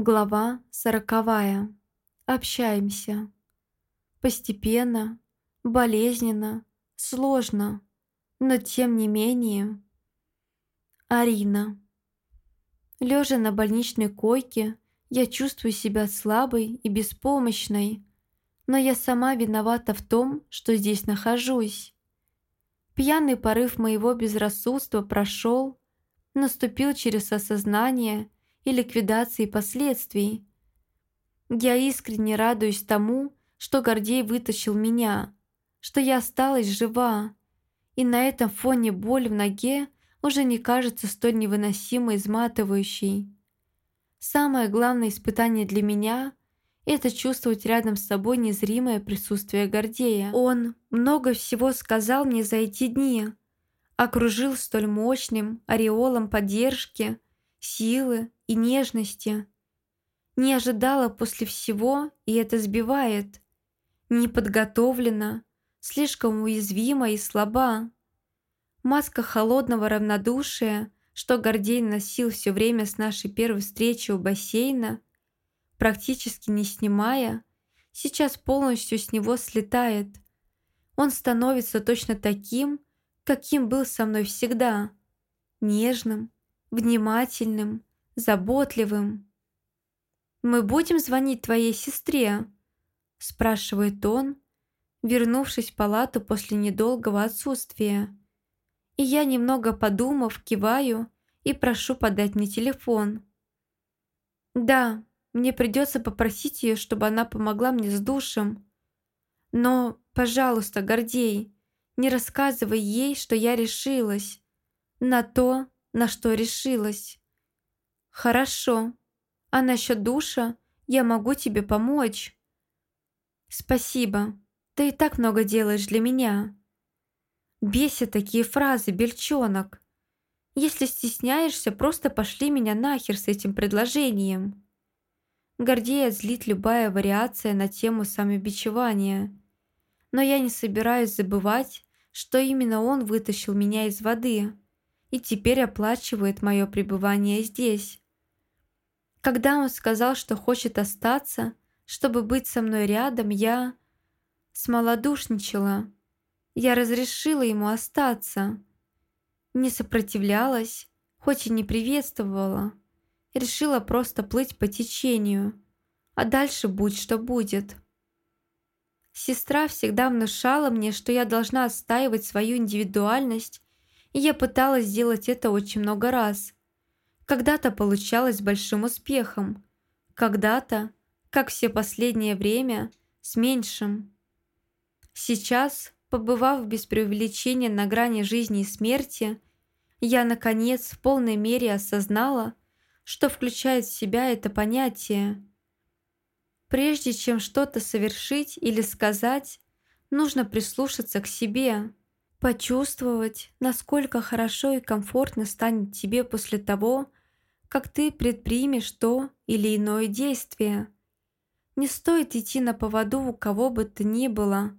Глава сороковая. Общаемся. Постепенно, болезненно, сложно, но тем не менее. Арина. Лежа на больничной койке, я чувствую себя слабой и беспомощной, но я сама виновата в том, что здесь нахожусь. Пьяный порыв моего безрассудства прошел, наступил через осознание и ликвидации последствий. Я искренне радуюсь тому, что Гордей вытащил меня, что я осталась жива, и на этом фоне боль в ноге уже не кажется столь невыносимо изматывающей. Самое главное испытание для меня – это чувствовать рядом с собой незримое присутствие Гордея. Он много всего сказал мне за эти дни, окружил столь мощным ореолом поддержки, силы и нежности. Не ожидала после всего, и это сбивает. Не подготовлена, слишком уязвима и слаба. Маска холодного равнодушия, что Гордей носил все время с нашей первой встречи у бассейна, практически не снимая, сейчас полностью с него слетает. Он становится точно таким, каким был со мной всегда. Нежным, внимательным, заботливым. «Мы будем звонить твоей сестре?» – спрашивает он, вернувшись в палату после недолгого отсутствия. И я, немного подумав, киваю и прошу подать мне телефон. «Да, мне придется попросить ее, чтобы она помогла мне с душем. Но, пожалуйста, Гордей, не рассказывай ей, что я решилась на то, на что решилась». «Хорошо. А насчет душа я могу тебе помочь». «Спасибо. Ты и так много делаешь для меня». Бесят такие фразы, бельчонок. Если стесняешься, просто пошли меня нахер с этим предложением. Гордея злит любая вариация на тему самобичевания. Но я не собираюсь забывать, что именно он вытащил меня из воды и теперь оплачивает мое пребывание здесь. Когда он сказал, что хочет остаться, чтобы быть со мной рядом, я смолодушничала. Я разрешила ему остаться. Не сопротивлялась, хоть и не приветствовала. Решила просто плыть по течению, а дальше будь что будет. Сестра всегда внушала мне, что я должна отстаивать свою индивидуальность, и я пыталась сделать это очень много раз – когда-то получалось большим успехом, когда-то, как все последнее время, с меньшим. Сейчас, побывав без преувеличения на грани жизни и смерти, я, наконец, в полной мере осознала, что включает в себя это понятие. Прежде чем что-то совершить или сказать, нужно прислушаться к себе, почувствовать, насколько хорошо и комфортно станет тебе после того, как ты предпримешь то или иное действие. Не стоит идти на поводу у кого бы то ни было,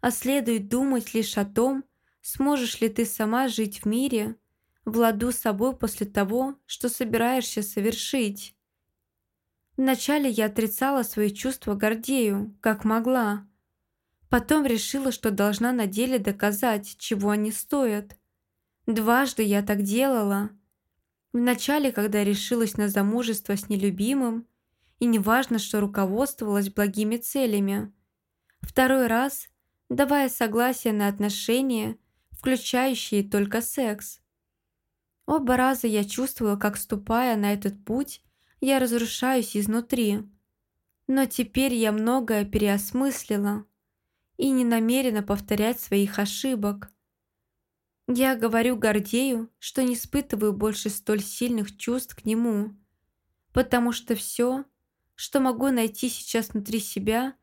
а следует думать лишь о том, сможешь ли ты сама жить в мире, в ладу с собой после того, что собираешься совершить. Вначале я отрицала свои чувства Гордею, как могла. Потом решила, что должна на деле доказать, чего они стоят. Дважды я так делала – Вначале, когда решилась на замужество с нелюбимым, и неважно, что руководствовалась благими целями. Второй раз, давая согласие на отношения, включающие только секс. Оба раза я чувствовала, как ступая на этот путь, я разрушаюсь изнутри. Но теперь я многое переосмыслила и не намерена повторять своих ошибок. Я говорю Гордею, что не испытываю больше столь сильных чувств к нему, потому что все, что могу найти сейчас внутри себя,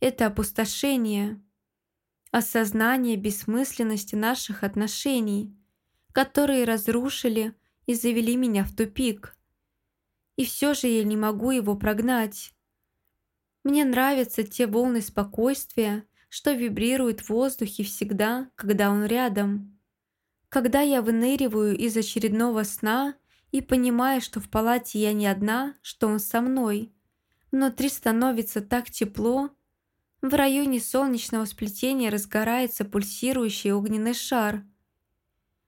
это опустошение, осознание бессмысленности наших отношений, которые разрушили и завели меня в тупик. И все же я не могу его прогнать. Мне нравятся те волны спокойствия, что вибрируют в воздухе всегда, когда он рядом. Когда я выныриваю из очередного сна и понимая, что в палате я не одна, что он со мной. Внутри становится так тепло. В районе солнечного сплетения разгорается пульсирующий огненный шар.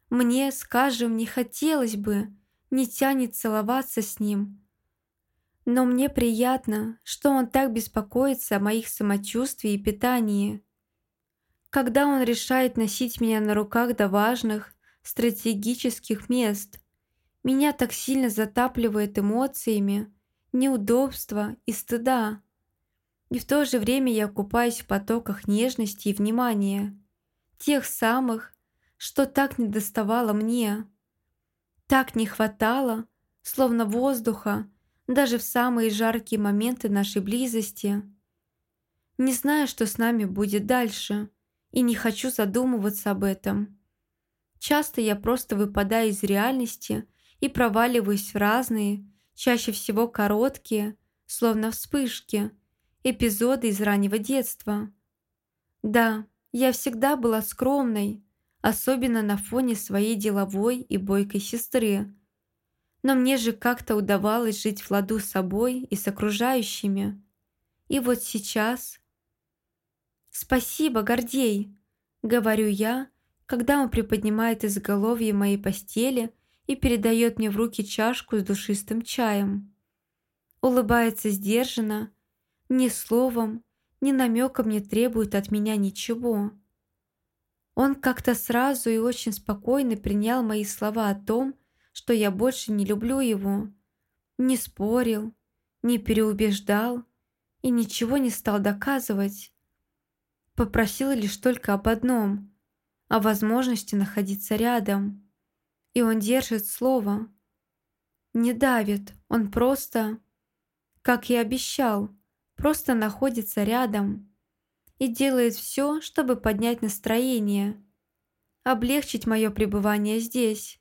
Мне, скажем, не хотелось бы, не тянет целоваться с ним. Но мне приятно, что он так беспокоится о моих самочувствии и питании. Когда он решает носить меня на руках до важных, стратегических мест, меня так сильно затапливает эмоциями, неудобства и стыда. И в то же время я купаюсь в потоках нежности и внимания, тех самых, что так не доставало мне. Так не хватало, словно воздуха, даже в самые жаркие моменты нашей близости. Не знаю, что с нами будет дальше, и не хочу задумываться об этом. Часто я просто выпадаю из реальности и проваливаюсь в разные, чаще всего короткие, словно вспышки, эпизоды из раннего детства. Да, я всегда была скромной, особенно на фоне своей деловой и бойкой сестры. Но мне же как-то удавалось жить в ладу с собой и с окружающими. И вот сейчас... «Спасибо, Гордей!» — говорю я, когда он приподнимает изголовье моей постели и передает мне в руки чашку с душистым чаем. Улыбается сдержанно, ни словом, ни намеком не требует от меня ничего. Он как-то сразу и очень спокойно принял мои слова о том, что я больше не люблю его, не спорил, не переубеждал и ничего не стал доказывать. Попросил лишь только об одном – о возможности находиться рядом. И он держит слово. Не давит, он просто, как и обещал, просто находится рядом и делает все, чтобы поднять настроение, облегчить мое пребывание здесь.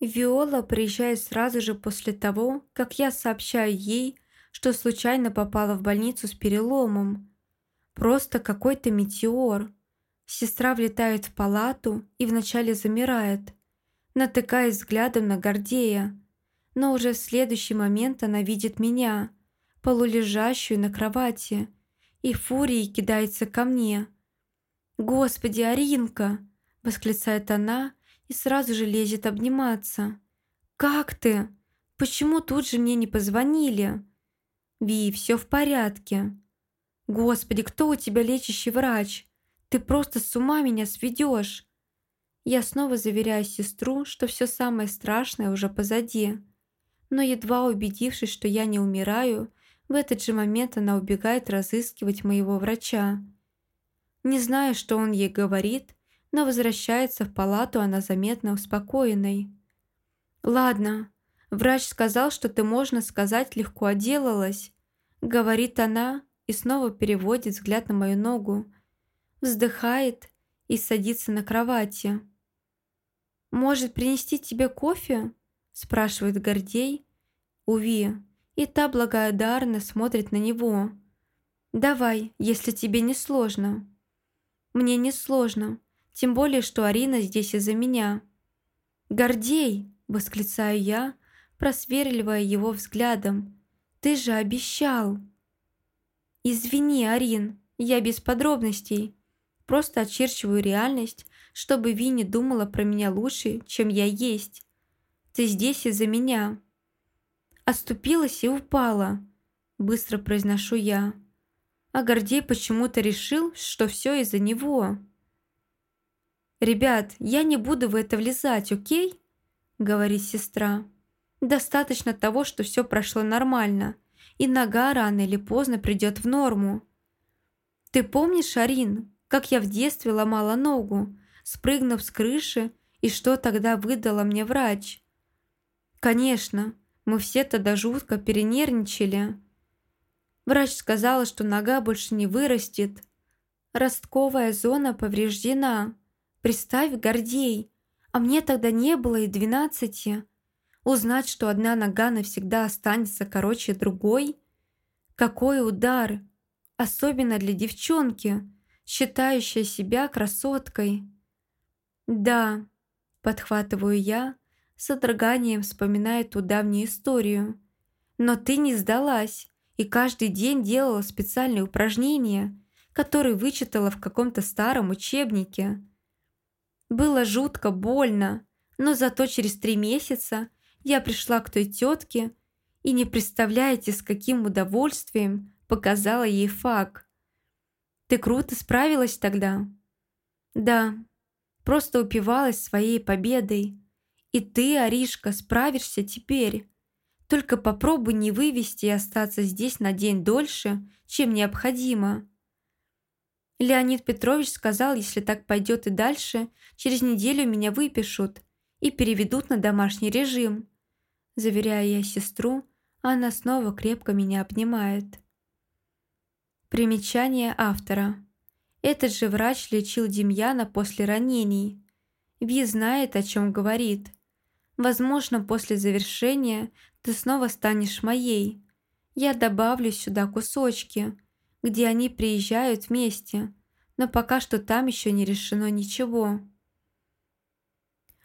Виола приезжает сразу же после того, как я сообщаю ей, что случайно попала в больницу с переломом. Просто какой-то метеор. Сестра влетает в палату и вначале замирает – натыкаясь взглядом на Гордея. Но уже в следующий момент она видит меня, полулежащую на кровати, и фурией кидается ко мне. «Господи, Аринка!» – восклицает она и сразу же лезет обниматься. «Как ты? Почему тут же мне не позвонили?» «Ви, все в порядке». «Господи, кто у тебя лечащий врач? Ты просто с ума меня сведешь!» Я снова заверяю сестру, что все самое страшное уже позади. Но едва убедившись, что я не умираю, в этот же момент она убегает разыскивать моего врача. Не знаю, что он ей говорит, но возвращается в палату она заметно успокоенной. «Ладно, врач сказал, что ты, можно сказать, легко отделалась», говорит она и снова переводит взгляд на мою ногу. Вздыхает и садится на кровати. «Может, принести тебе кофе?» – спрашивает Гордей. Уви, и та благодарно смотрит на него. «Давай, если тебе не сложно». «Мне не сложно, тем более, что Арина здесь из-за меня». «Гордей!» – восклицаю я, просверливая его взглядом. «Ты же обещал!» «Извини, Арин, я без подробностей. Просто очерчиваю реальность, чтобы Винни думала про меня лучше, чем я есть. Ты здесь из-за меня». Оступилась и упала, быстро произношу я. А Гордей почему-то решил, что все из-за него. «Ребят, я не буду в это влезать, окей?» говорит сестра. «Достаточно того, что все прошло нормально, и нога рано или поздно придет в норму. Ты помнишь, Арин, как я в детстве ломала ногу, спрыгнув с крыши, и что тогда выдала мне врач. Конечно, мы все тогда жутко перенервничали. Врач сказала, что нога больше не вырастет. Ростковая зона повреждена. Представь, Гордей, а мне тогда не было и двенадцати. Узнать, что одна нога навсегда останется короче другой? Какой удар! Особенно для девчонки, считающей себя красоткой. «Да», – подхватываю я, с содроганием вспоминает ту давнюю историю. Но ты не сдалась и каждый день делала специальные упражнения, которые вычитала в каком-то старом учебнике. Было жутко больно, но зато через три месяца я пришла к той тетке и не представляете, с каким удовольствием показала ей факт. Ты круто справилась тогда? Да, просто упивалась своей победой. И ты, Аришка, справишься теперь. Только попробуй не вывести и остаться здесь на день дольше, чем необходимо. Леонид Петрович сказал, если так пойдет и дальше, через неделю меня выпишут и переведут на домашний режим. Заверяя я сестру, она снова крепко меня обнимает. Примечание автора. Этот же врач лечил Демьяна после ранений. Ви знает, о чем говорит. Возможно, после завершения ты снова станешь моей. Я добавлю сюда кусочки, где они приезжают вместе, но пока что там еще не решено ничего.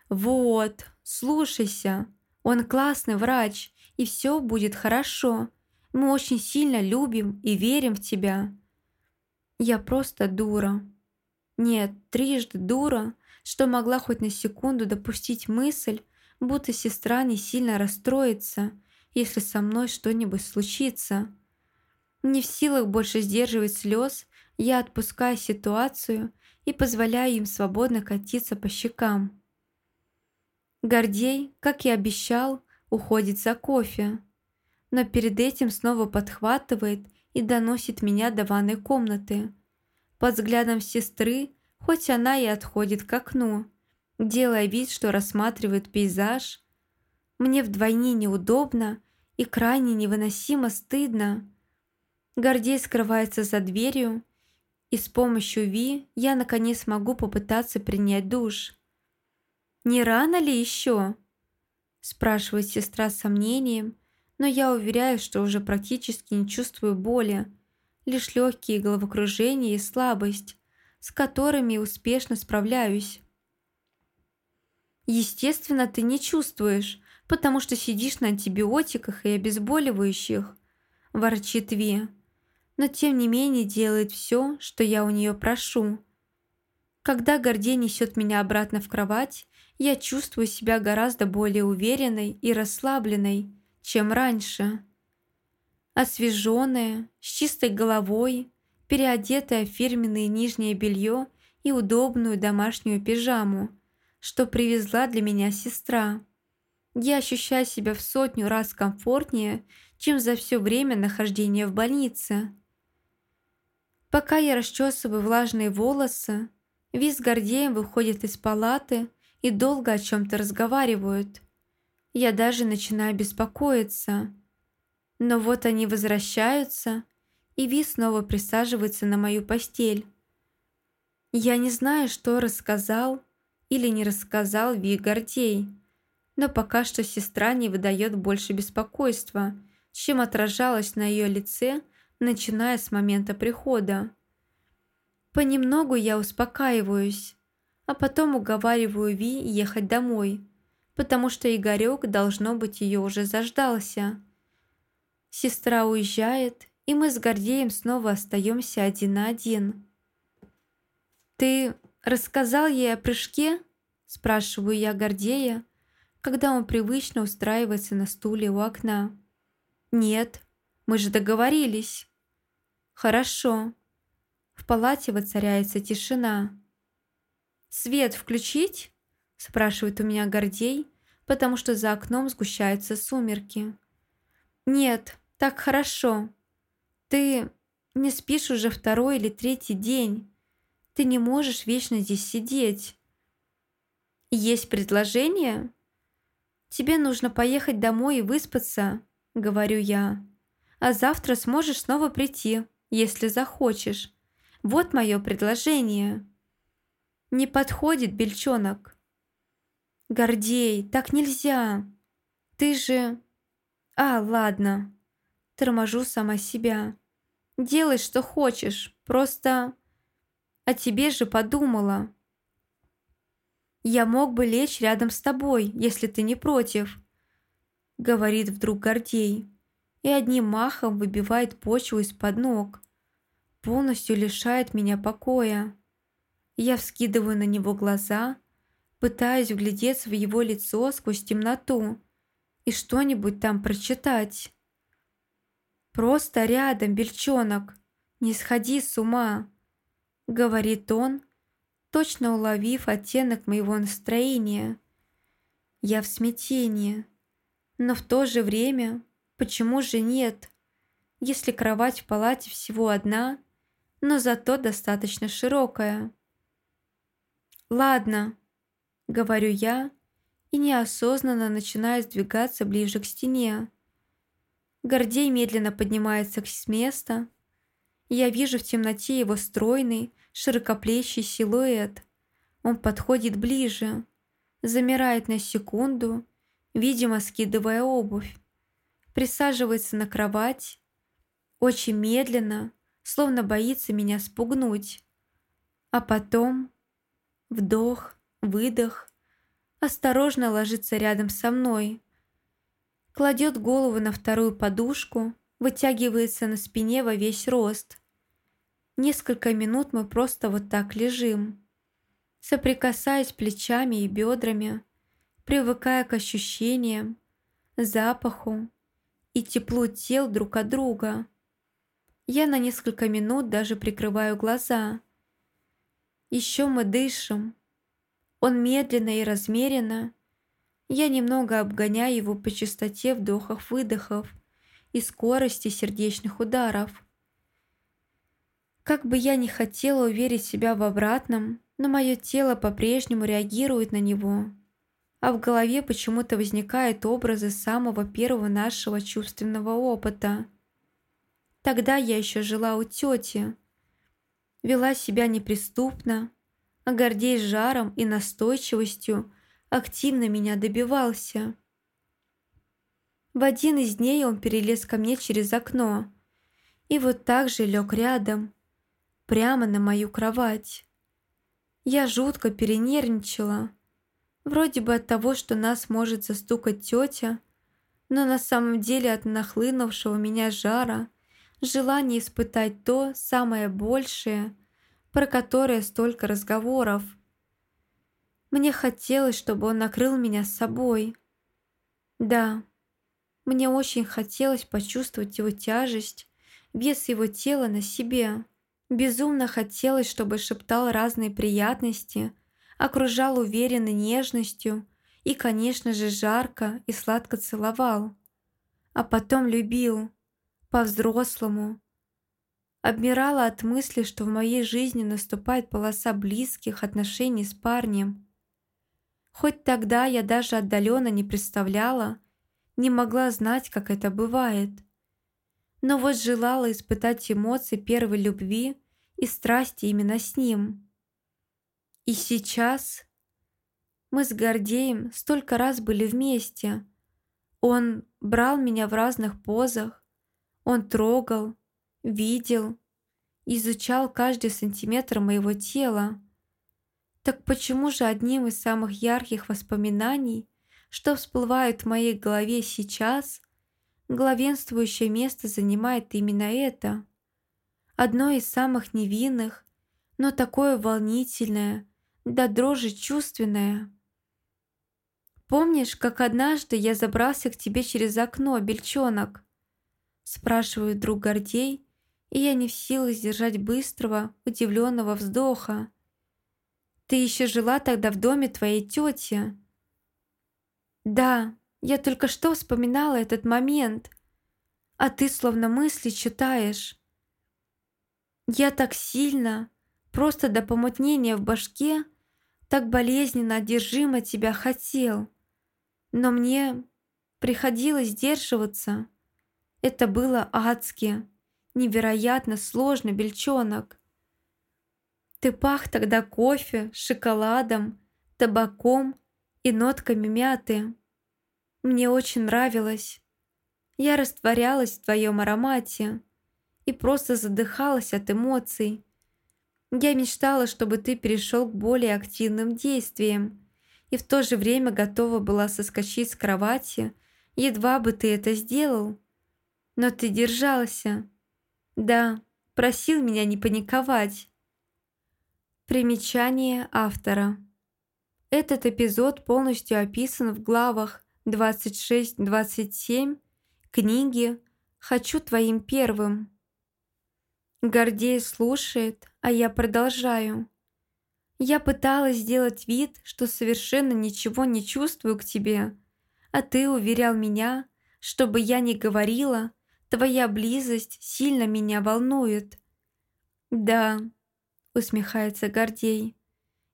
«Вот, слушайся, он классный врач, и все будет хорошо. Мы очень сильно любим и верим в тебя». Я просто дура. Нет, трижды дура, что могла хоть на секунду допустить мысль, будто сестра не сильно расстроится, если со мной что-нибудь случится. Не в силах больше сдерживать слез, я отпускаю ситуацию и позволяю им свободно катиться по щекам. Гордей, как и обещал, уходит за кофе, но перед этим снова подхватывает и доносит меня до ванной комнаты. Под взглядом сестры, хоть она и отходит к окну, делая вид, что рассматривает пейзаж, мне вдвойне неудобно и крайне невыносимо стыдно. Гордей скрывается за дверью, и с помощью Ви я наконец могу попытаться принять душ. «Не рано ли еще?» спрашивает сестра с сомнением, но я уверяю, что уже практически не чувствую боли, лишь легкие головокружения и слабость, с которыми успешно справляюсь. Естественно, ты не чувствуешь, потому что сидишь на антибиотиках и обезболивающих, ворчит Ви, но тем не менее делает все, что я у нее прошу. Когда Гордей несет меня обратно в кровать, я чувствую себя гораздо более уверенной и расслабленной, чем раньше. Освеженная, с чистой головой, переодетая в фирменное нижнее белье и удобную домашнюю пижаму, что привезла для меня сестра. Я ощущаю себя в сотню раз комфортнее, чем за все время нахождения в больнице. Пока я расчесываю влажные волосы, Виз Гордеем выходят из палаты и долго о чем-то разговаривают. Я даже начинаю беспокоиться. Но вот они возвращаются, и Ви снова присаживается на мою постель. Я не знаю, что рассказал или не рассказал Ви Гордей, но пока что сестра не выдает больше беспокойства, чем отражалось на ее лице, начиная с момента прихода. Понемногу я успокаиваюсь, а потом уговариваю Ви ехать домой, потому что Игорек, должно быть, ее уже заждался. Сестра уезжает, и мы с Гордеем снова остаемся один на один. «Ты рассказал ей о прыжке?» – спрашиваю я Гордея, когда он привычно устраивается на стуле у окна. «Нет, мы же договорились». «Хорошо», в палате воцаряется тишина. «Свет включить?» – спрашивает у меня Гордей, потому что за окном сгущаются сумерки. «Нет, так хорошо. Ты не спишь уже второй или третий день. Ты не можешь вечно здесь сидеть. Есть предложение? Тебе нужно поехать домой и выспаться, говорю я. А завтра сможешь снова прийти, если захочешь. Вот мое предложение. Не подходит, бельчонок. Гордей, так нельзя. Ты же... А, ладно. Торможу сама себя. Делай, что хочешь. Просто... О тебе же подумала. «Я мог бы лечь рядом с тобой, если ты не против», — говорит вдруг Гордей, и одним махом выбивает почву из-под ног, полностью лишает меня покоя. Я вскидываю на него глаза, пытаясь вглядеться в его лицо сквозь темноту и что-нибудь там прочитать. «Просто рядом, бельчонок, не сходи с ума», — говорит он, точно уловив оттенок моего настроения. Я в смятении. Но в то же время, почему же нет? Если кровать в палате всего одна, но зато достаточно широкая. «Ладно», — говорю я, и неосознанно начинаю сдвигаться ближе к стене. Гордей медленно поднимается с места. Я вижу в темноте его стройный, широкоплечий силуэт. Он подходит ближе, замирает на секунду, видимо, скидывая обувь. Присаживается на кровать, очень медленно, словно боится меня спугнуть. А потом вдох, выдох, осторожно ложится рядом со мной. Кладет голову на вторую подушку, вытягивается на спине во весь рост. Несколько минут мы просто вот так лежим, соприкасаясь плечами и бедрами, привыкая к ощущениям, запаху и теплу тел друг от друга. Я на несколько минут даже прикрываю глаза. Еще мы дышим. Он медленно и размеренно. Я немного обгоняю его по частоте вдохов-выдохов и скорости сердечных ударов. Как бы я ни хотела уверить себя в обратном, но мое тело по-прежнему реагирует на него, а в голове почему-то возникают образы самого первого нашего чувственного опыта. Тогда я еще жила у тети, вела себя неприступно, а Гордей с жаром и настойчивостью активно меня добивался. В один из дней он перелез ко мне через окно и вот так же лег рядом, прямо на мою кровать. Я жутко перенервничала. Вроде бы от того, что нас может застукать тетя, но на самом деле от нахлынувшего меня жара, желание испытать то самое большее, про которое столько разговоров. Мне хотелось, чтобы он накрыл меня с собой. Да, мне очень хотелось почувствовать его тяжесть, вес его тела на себе. Безумно хотелось, чтобы шептал разные приятности, окружал уверенной нежностью и, конечно же, жарко и сладко целовал. А потом любил, по-взрослому. Обмирала от мысли, что в моей жизни наступает полоса близких отношений с парнем. Хоть тогда я даже отдаленно не представляла, не могла знать, как это бывает но вот желала испытать эмоции первой любви и страсти именно с ним. И сейчас мы с Гордеем столько раз были вместе. Он брал меня в разных позах, он трогал, видел, изучал каждый сантиметр моего тела. Так почему же одним из самых ярких воспоминаний, что всплывают в моей голове сейчас – главенствующее место занимает именно это. Одно из самых невинных, но такое волнительное, да дрожи чувственное. «Помнишь, как однажды я забрался к тебе через окно, бельчонок?» Спрашивает друг Гордей, и я не в силах сдержать быстрого, удивленного вздоха. «Ты еще жила тогда в доме твоей тети?» «Да», я только что вспоминала этот момент, а ты словно мысли читаешь. Я так сильно, просто до помутнения в башке, так болезненно одержимо тебя хотел. Но мне приходилось сдерживаться. Это было адски, невероятно сложно, бельчонок. Ты пах тогда кофе, шоколадом, табаком и нотками мяты. Мне очень нравилось. Я растворялась в твоем аромате и просто задыхалась от эмоций. Я мечтала, чтобы ты перешел к более активным действиям и в то же время готова была соскочить с кровати, едва бы ты это сделал. Но ты держался. Да, просил меня не паниковать. Примечание автора. Этот эпизод полностью описан в главах 26-27 книги «Хочу твоим первым». Гордей слушает, а я продолжаю. Я пыталась сделать вид, что совершенно ничего не чувствую к тебе, а ты уверял меня, чтобы я не говорила, твоя близость сильно меня волнует. Да, усмехается Гордей.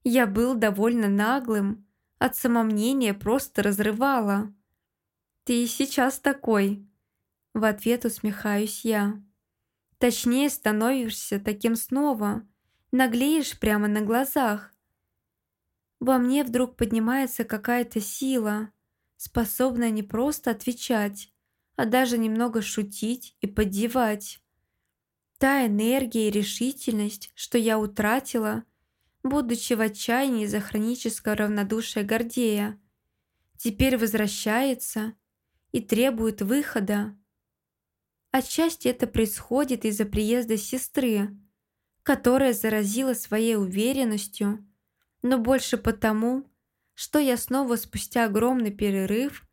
Я был довольно наглым, от самомнения просто разрывала. Ты и сейчас такой. В ответ усмехаюсь я. Точнее, становишься таким снова, наглеешь прямо на глазах. Во мне вдруг поднимается какая-то сила, способная не просто отвечать, а даже немного шутить и поддевать. Та энергия и решительность, что я утратила, будучи в отчаянии из-за хронического равнодушия Гордея, теперь возвращается и требует выхода. Отчасти это происходит из-за приезда сестры, которая заразила своей уверенностью, но больше потому, что я снова спустя огромный перерыв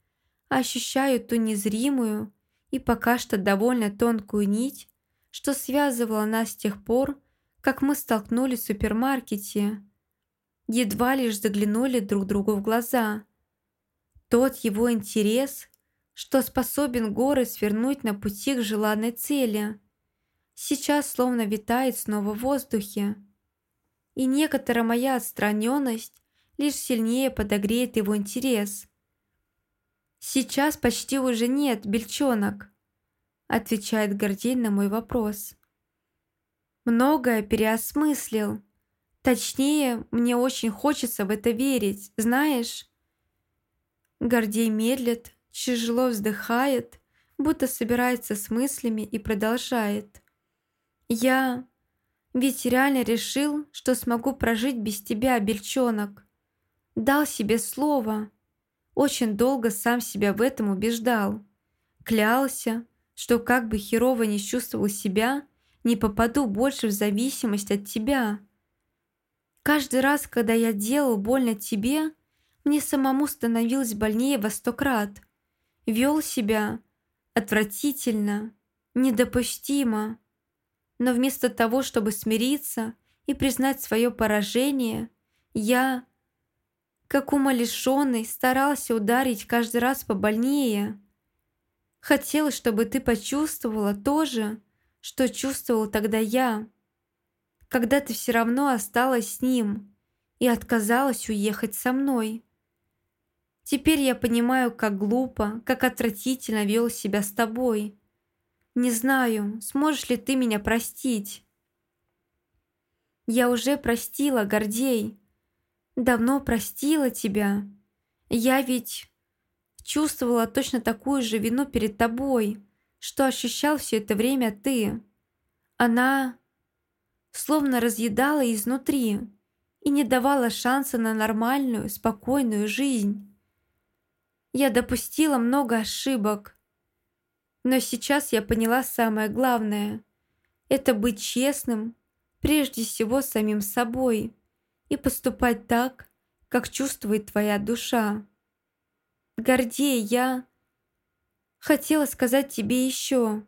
ощущаю ту незримую и пока что довольно тонкую нить, что связывала нас с тех пор, как мы столкнулись в супермаркете. Едва лишь заглянули друг другу в глаза. Тот его интерес, что способен горы свернуть на пути к желанной цели – сейчас словно витает снова в воздухе. И некоторая моя отстраненность лишь сильнее подогреет его интерес. «Сейчас почти уже нет, бельчонок», отвечает Гордей на мой вопрос. «Многое переосмыслил. Точнее, мне очень хочется в это верить, знаешь?» Гордей медлит, тяжело вздыхает, будто собирается с мыслями и продолжает. Я ведь реально решил, что смогу прожить без тебя, бельчонок. Дал себе слово. Очень долго сам себя в этом убеждал. Клялся, что как бы херово не чувствовал себя, не попаду больше в зависимость от тебя. Каждый раз, когда я делал больно тебе, мне самому становилось больнее во сто крат. Вел себя отвратительно, недопустимо. Но вместо того, чтобы смириться и признать свое поражение, я, как умалишенный, старался ударить каждый раз побольнее. Хотелось, чтобы ты почувствовала то же, что чувствовал тогда я, когда ты все равно осталась с ним и отказалась уехать со мной. Теперь я понимаю, как глупо, как отвратительно вел себя с тобой. Не знаю, сможешь ли ты меня простить. Я уже простила, Гордей. Давно простила тебя. Я ведь чувствовала точно такую же вину перед тобой, что ощущал все это время ты. Она словно разъедала изнутри и не давала шанса на нормальную, спокойную жизнь. Я допустила много ошибок, но сейчас я поняла самое главное. Это быть честным, прежде всего самим собой, и поступать так, как чувствует твоя душа. Гордей, я хотела сказать тебе еще,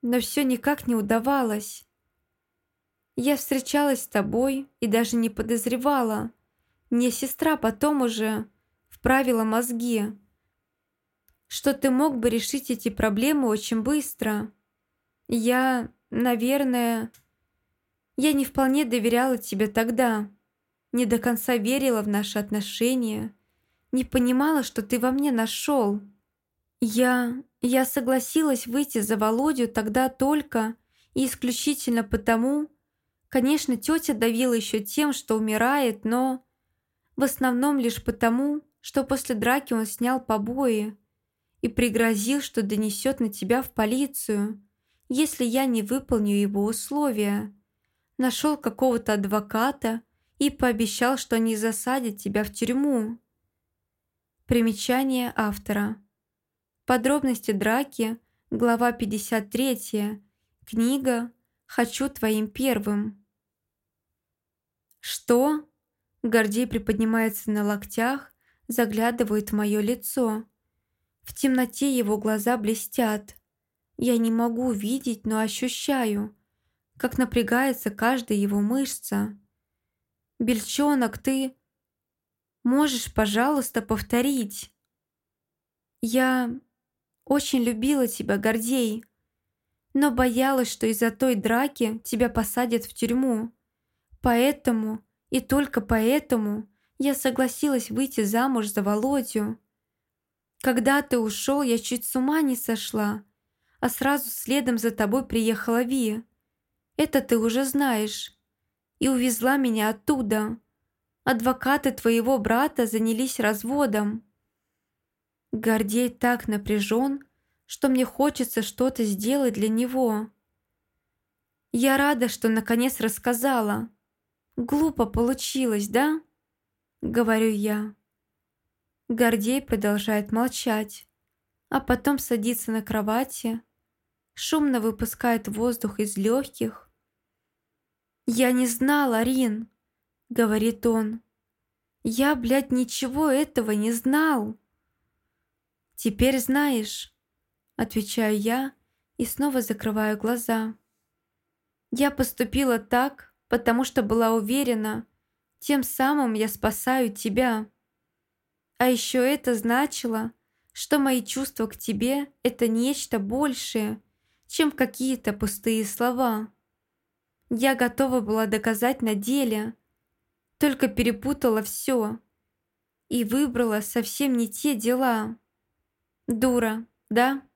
но все никак не удавалось. Я встречалась с тобой и даже не подозревала. Мне сестра потом уже вправила мозги что ты мог бы решить эти проблемы очень быстро. Я, наверное... Я не вполне доверяла тебе тогда, не до конца верила в наши отношения, не понимала, что ты во мне нашел. Я... я согласилась выйти за Володю тогда только и исключительно потому... Конечно, тетя давила еще тем, что умирает, но... В основном лишь потому, что после драки он снял побои, и пригрозил, что донесет на тебя в полицию, если я не выполню его условия. Нашел какого-то адвоката и пообещал, что они засадят тебя в тюрьму. Примечание автора. Подробности драки, глава 53, книга «Хочу твоим первым». «Что?» Гордей приподнимается на локтях, заглядывает в мое лицо. В темноте его глаза блестят. Я не могу видеть, но ощущаю, как напрягается каждая его мышца. «Бельчонок, ты...» «Можешь, пожалуйста, повторить?» «Я очень любила тебя, Гордей, но боялась, что из-за той драки тебя посадят в тюрьму. Поэтому и только поэтому я согласилась выйти замуж за Володю. Когда ты ушел, я чуть с ума не сошла, а сразу следом за тобой приехала Ви. Это ты уже знаешь. И увезла меня оттуда. Адвокаты твоего брата занялись разводом. Гордей так напряжен, что мне хочется что-то сделать для него. Я рада, что наконец рассказала. Глупо получилось, да? Говорю я. Гордей продолжает молчать, а потом садится на кровати, шумно выпускает воздух из легких. «Я не знал, Арин», — говорит он. «Я, блядь, ничего этого не знал». «Теперь знаешь», — отвечаю я и снова закрываю глаза. «Я поступила так, потому что была уверена, тем самым я спасаю тебя». А еще это значило, что мои чувства к тебе – это нечто большее, чем какие-то пустые слова. Я готова была доказать на деле, только перепутала все и выбрала совсем не те дела. Дура, да?